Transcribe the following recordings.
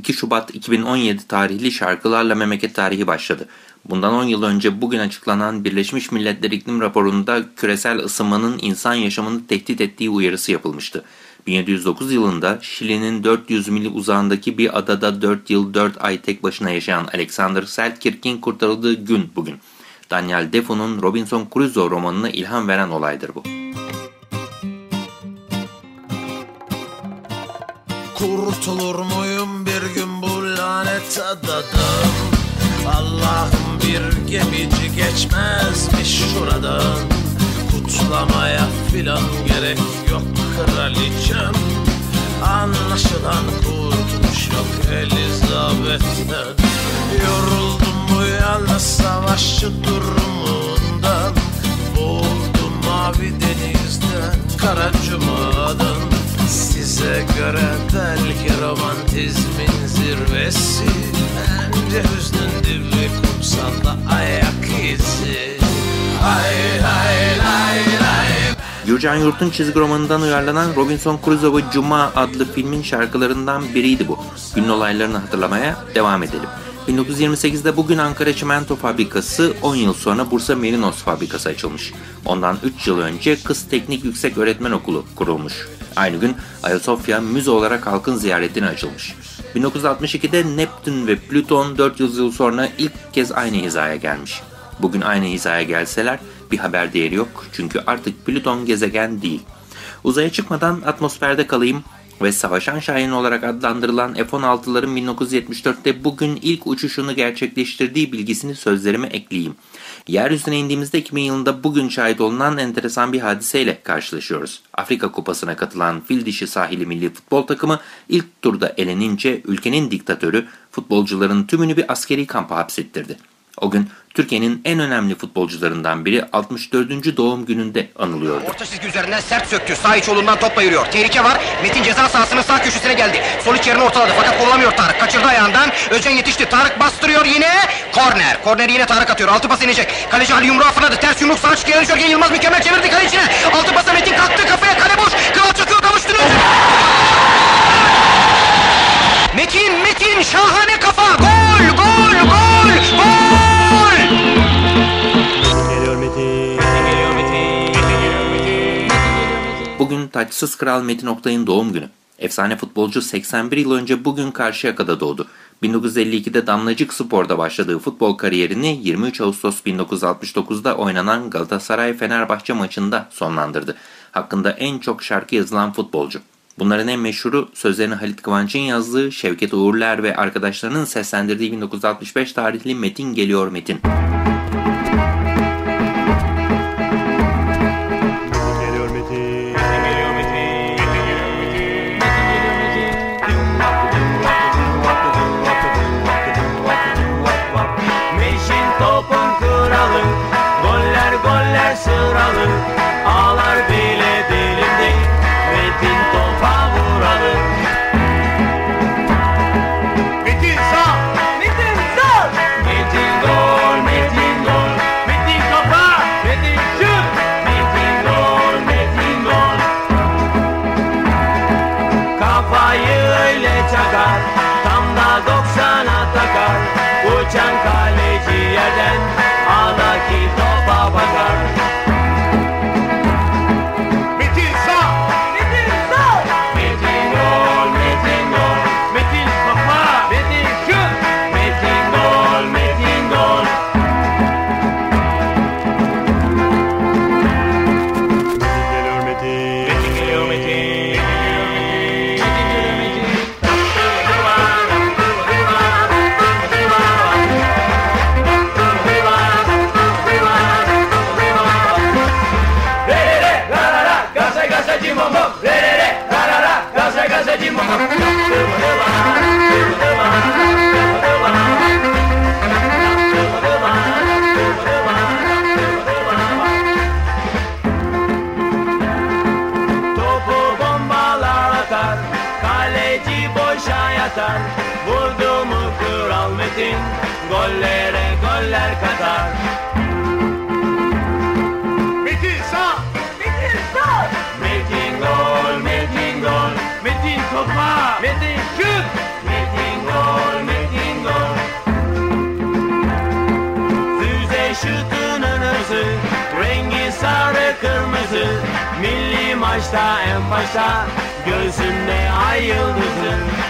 2 Şubat 2017 tarihli şarkılarla memleket tarihi başladı. Bundan 10 yıl önce bugün açıklanan Birleşmiş Milletler İklim Raporu'nda küresel ısınmanın insan yaşamını tehdit ettiği uyarısı yapılmıştı. 1709 yılında Şili'nin 400 mil uzağındaki bir adada 4 yıl 4 ay tek başına yaşayan Alexander Selkirk'in kurtarıldığı gün bugün. Daniel Defoe'nun Robinson Crusoe romanına ilham veren olaydır bu. Kurtulur muyum adadan Allah'ım bir gemici geçmezmiş şuradan Kutlamaya filan gerek yok kraliçem. Anlaşılan kurtuluş yok Elizabeth'ten. Yoruldum bu yalnız savaşçı durumundan. Boğuldum mavi denizden Kara cumadan. Size göre belki romantizmin zirvesi ayak Gürcan Yurt'un çizgi romanından uyarlanan Robinson Crusoe Cuma adlı filmin şarkılarından biriydi bu. Günün olaylarını hatırlamaya devam edelim. 1928'de bugün Ankara Çimento Fabrikası, 10 yıl sonra Bursa Merinos Fabrikası açılmış. Ondan 3 yıl önce Kız Teknik Yüksek Öğretmen Okulu kurulmuş. Aynı gün Ayasofya müze olarak halkın ziyaretine açılmış. 1962'de Neptün ve Plüton 400 yıl sonra ilk kez aynı hizaya gelmiş. Bugün aynı hizaya gelseler bir haber değeri yok çünkü artık Plüton gezegen değil. Uzaya çıkmadan atmosferde kalayım ve savaşan şahin olarak adlandırılan F-16'ların 1974'te bugün ilk uçuşunu gerçekleştirdiği bilgisini sözlerime ekleyeyim. Yeryüzüne indiğimizde 2000 yılında bugün şahit olunan enteresan bir hadiseyle karşılaşıyoruz. Afrika Kupası'na katılan fil dişi sahili milli futbol takımı ilk turda elenince ülkenin diktatörü futbolcuların tümünü bir askeri kampa hapsettirdi. O gün Türkiye'nin en önemli futbolcularından biri 64. doğum gününde anılıyordu. Orta çizgi üzerinden sert söktü. Sağ iç olundan topla yürüyor. Tehlike var. Metin ceza sahasının sağ köşesine geldi. Sol iç yerini ortaladı fakat kullanamıyor Tarık. Kaçırdı ayağından. Özcan yetişti. Tarık bastırıyor yine. Korner. Korneri yine Tarık atıyor. Altı pas inecek. Kaleci Ali yumruğu fırladı. Ters yumruk sağ çıkıyor. Jörgen Yılmaz mükemmel çevirdi kale içine. Altı pasa Metin kalktı kafaya kale boş. Kral çakıyor kavuşturdu. Metin Metin şahane kafa. Gol gol gol gol. Taçsız kral Metin Oktay'ın doğum günü. Efsane futbolcu 81 yıl önce bugün Karşıyaka'da doğdu. 1952'de Damlacık Spor'da başladığı futbol kariyerini 23 Ağustos 1969'da oynanan Galatasaray-Fenerbahçe maçında sonlandırdı. Hakkında en çok şarkı yazılan futbolcu. Bunların en meşhuru sözlerini Halit Kıvanç'ın yazdığı, Şevket Uğurler ve arkadaşlarının seslendirdiği 1965 tarihli Metin Geliyor Metin. Geliyor takar Uçan kaleci yerden Maçta en başta. Gözünde ay yıldızı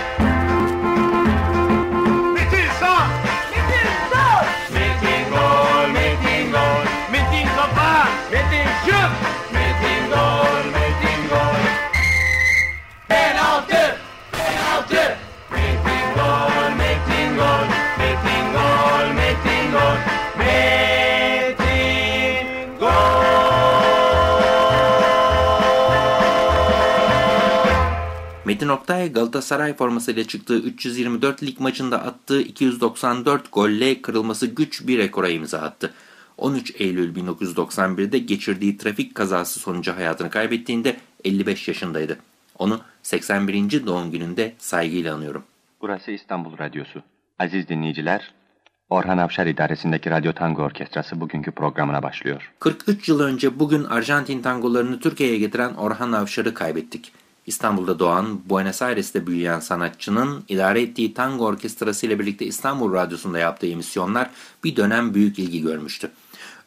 Metin Oktay Galatasaray formasıyla çıktığı 324 lig maçında attığı 294 golle kırılması güç bir rekora imza attı. 13 Eylül 1991'de geçirdiği trafik kazası sonucu hayatını kaybettiğinde 55 yaşındaydı. Onu 81. doğum gününde saygıyla anıyorum. Burası İstanbul Radyosu. Aziz dinleyiciler, Orhan Avşar idaresindeki Radyo Tango Orkestrası bugünkü programına başlıyor. 43 yıl önce bugün Arjantin tangolarını Türkiye'ye getiren Orhan Avşar'ı kaybettik. İstanbul'da doğan, Buenos Aires'te büyüyen sanatçının idare ettiği tango orkestrası ile birlikte İstanbul Radyosu'nda yaptığı emisyonlar bir dönem büyük ilgi görmüştü.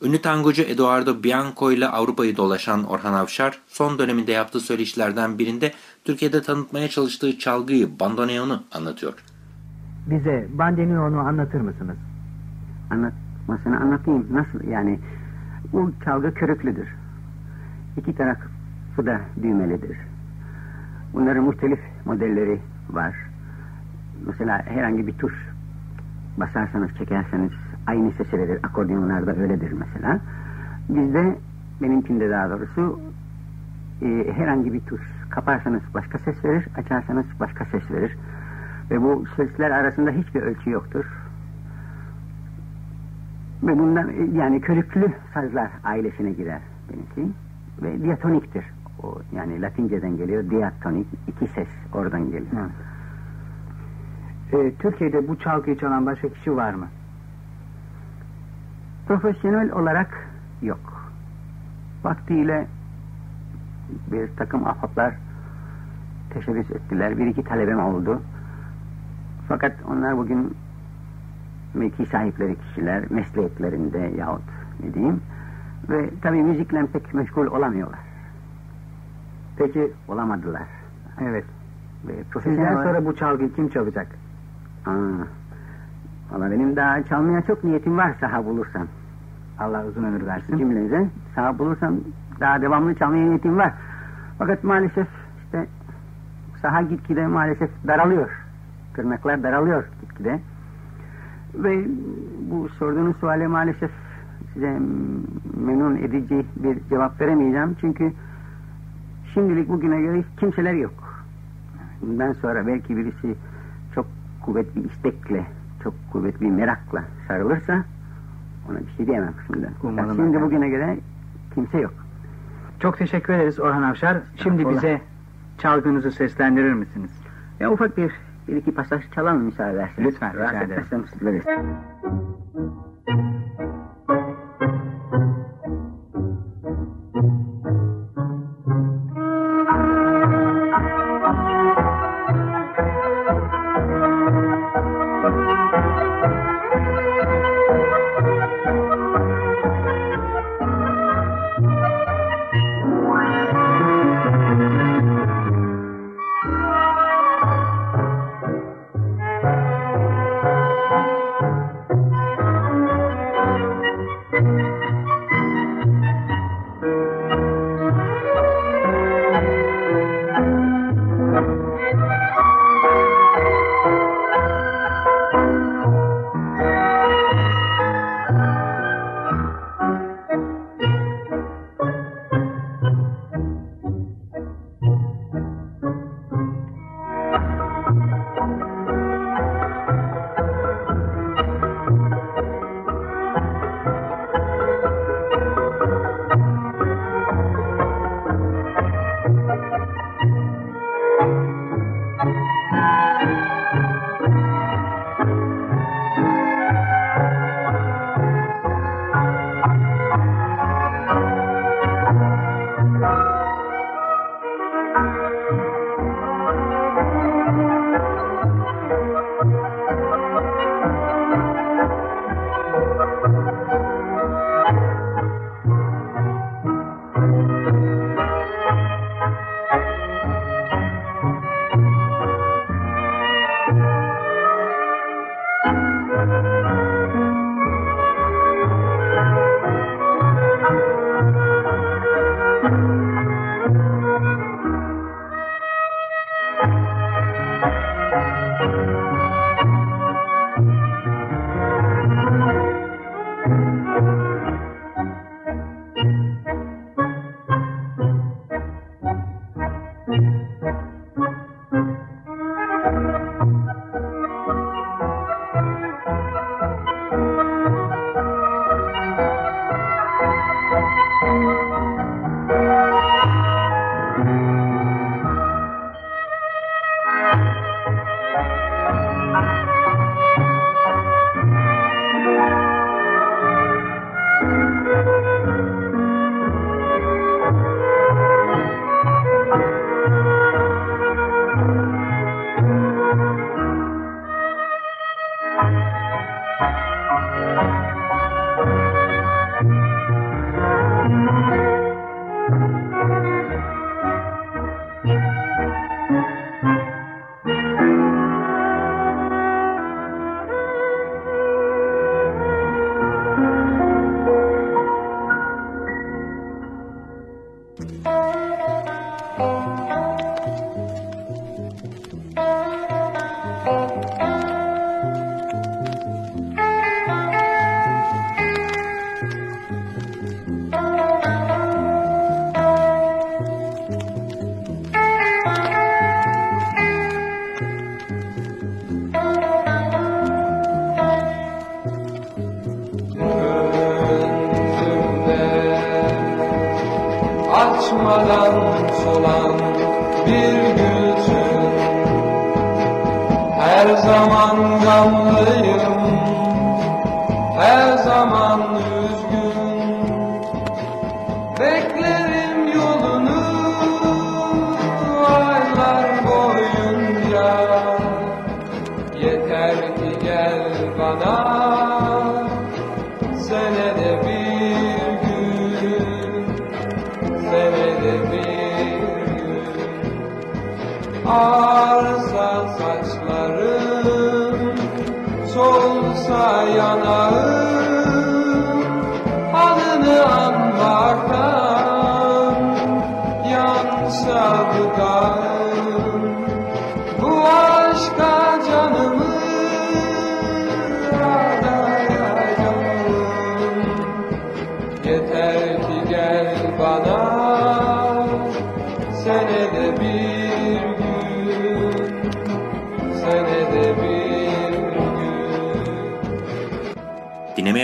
Ünlü tangocu Eduardo Bianco ile Avrupa'yı dolaşan Orhan Avşar, son döneminde yaptığı söyleşilerden birinde Türkiye'de tanıtmaya çalıştığı çalgıyı, bandoneonu anlatıyor. Bize bandoneonu anlatır mısınız? Anlatmasını anlatayım. Nasıl yani? Bu çalgı körüklüdür. İki tarafı da düğmelidir. Bunların muhtelif modelleri var. Mesela herhangi bir tuş basarsanız çekerseniz aynı ses verir. Akordeonlarda öyledir mesela. Bizde benimkinde daha doğrusu e, herhangi bir tuş kaparsanız başka ses verir, açarsanız başka ses verir. Ve bu sesler arasında hiçbir ölçü yoktur. Ve bundan e, yani körüklü sazlar ailesine girer benimki. Ve diatoniktir. O yani Latinceden geliyor diatonik iki ses oradan geliyor. Ee, Türkiye'de bu çalgıyı çalan başka kişi var mı? Profesyonel olarak yok. Vaktiyle bir takım ahbaplar teşebbüs ettiler. Bir iki talebem oldu. Fakat onlar bugün mevki sahipleri kişiler mesleklerinde yahut ne diyeyim ve tabi müzikle pek meşgul olamıyorlar. Peki Olamadılar. evet. Ve Sizden olarak- sonra bu çalgıyı kim çalacak? Aa, valla benim daha çalmaya çok niyetim var saha bulursam. Allah uzun ömür versin. Cümlenize saha bulursam daha devamlı çalmaya niyetim var. Fakat maalesef işte saha gitgide maalesef daralıyor. Tırnaklar daralıyor gitgide. Ve bu sorduğunuz suale maalesef size memnun edici bir cevap veremeyeceğim. Çünkü şimdilik bugüne göre kimseler yok. Bundan sonra belki birisi çok kuvvetli istekle, çok kuvvetli merakla sarılırsa ona bir şey diyemem şimdi. Umarım şimdi efendim. bugüne göre kimse yok. Çok teşekkür ederiz Orhan Avşar. Şimdi bize çalgınızı seslendirir misiniz? Ya ufak bir, bir iki pasaj çalalım müsaade ederseniz. Lütfen, rica ederim. Zaman gamlıyım Her zaman üzgün hands of the garden.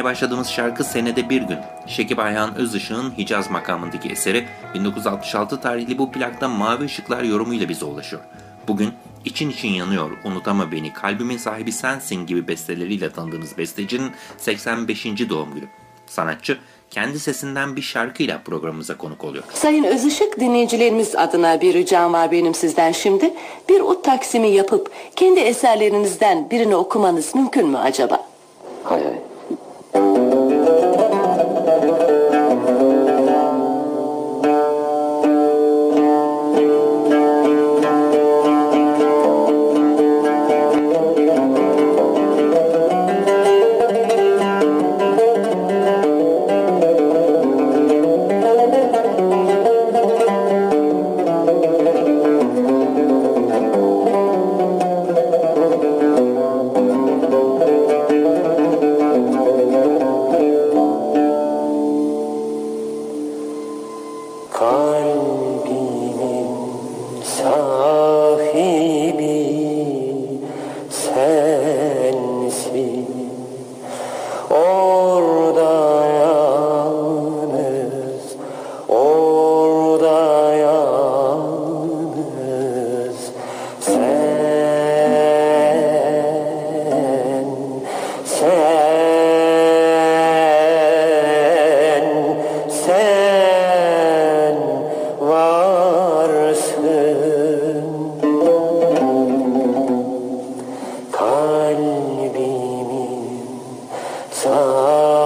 Başladığımız şarkı Senede Bir Gün. Şekip Ayhan Özışık'ın Hicaz makamındaki eseri 1966 tarihli bu plakta Mavi Işıklar yorumuyla bize ulaşıyor. Bugün İçin için yanıyor, unutama beni, kalbimin sahibi sensin gibi besteleriyle tanıdığımız bestecinin 85. doğum günü. Sanatçı kendi sesinden bir şarkıyla programımıza konuk oluyor. Sayın Özışık dinleyicilerimiz adına bir ricam var benim sizden şimdi. Bir ut taksimi yapıp kendi eserlerinizden birini okumanız mümkün mü acaba? Hay hay. Sahibi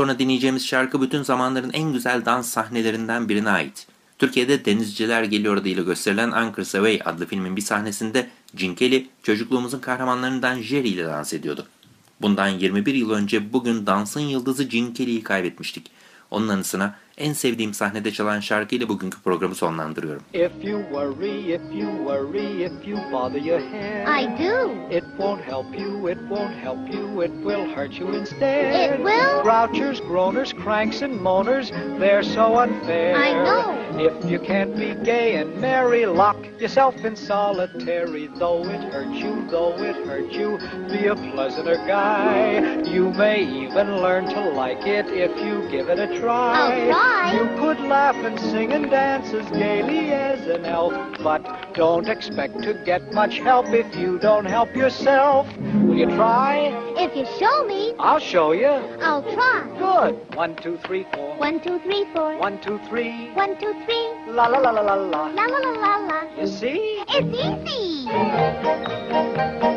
sonra dinleyeceğimiz şarkı bütün zamanların en güzel dans sahnelerinden birine ait. Türkiye'de Denizciler Geliyor adıyla gösterilen Anchors Away adlı filmin bir sahnesinde Kelly çocukluğumuzun kahramanlarından Jerry ile dans ediyordu. Bundan 21 yıl önce bugün dansın yıldızı Gene Kelly'yi kaybetmiştik. Onun anısına en sevdiğim sahnede çalan şarkıyla bugünkü programı sonlandırıyorum. If you worry, if you worry, if you bother your head. I do. It won't help you, it won't help you, it will hurt you instead. It will? Grouchers, groaners, cranks, and moaners, they're so unfair. I know. If you can't be gay and merry, lock yourself in solitary. Though it hurts you, though it hurts you, be a pleasanter guy. You may even learn to like it if you give it a try. You could laugh and sing and dance as gaily as an elf, but don't expect to get much help if you don't help yourself. Will you try? If you show me, I'll show you. I'll try. Good. One, two, three, four. One, two, three, four. One, two, three. One, two, three. La la la la la la. La la la la la. You see? It's easy.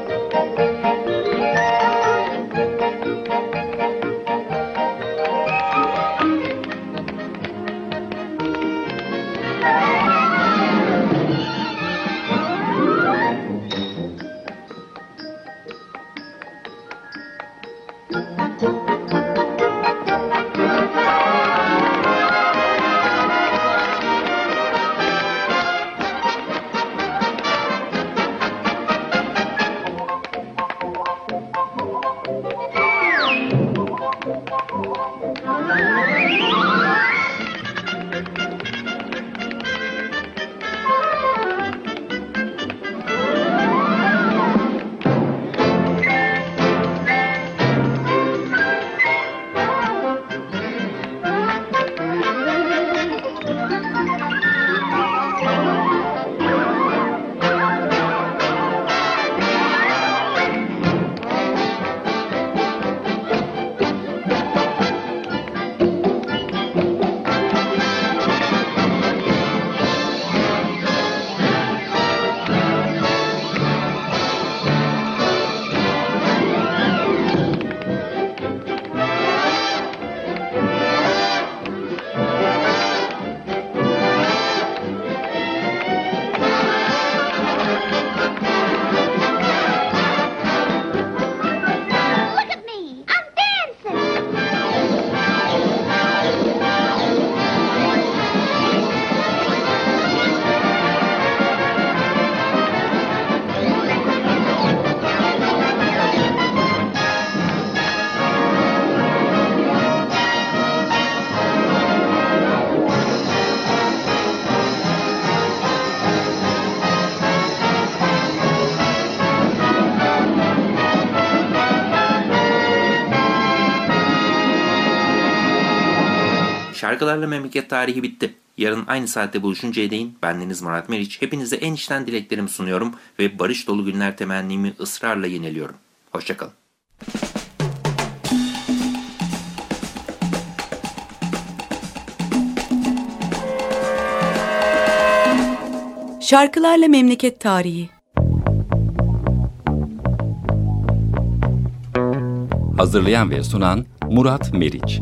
Şarkılarla memleket tarihi bitti. Yarın aynı saatte buluşuncaya değin bendeniz Murat Meriç. Hepinize en içten dileklerimi sunuyorum ve barış dolu günler temennimi ısrarla yeniliyorum. Hoşçakalın. Şarkılarla Memleket Tarihi Hazırlayan ve sunan Murat Meriç.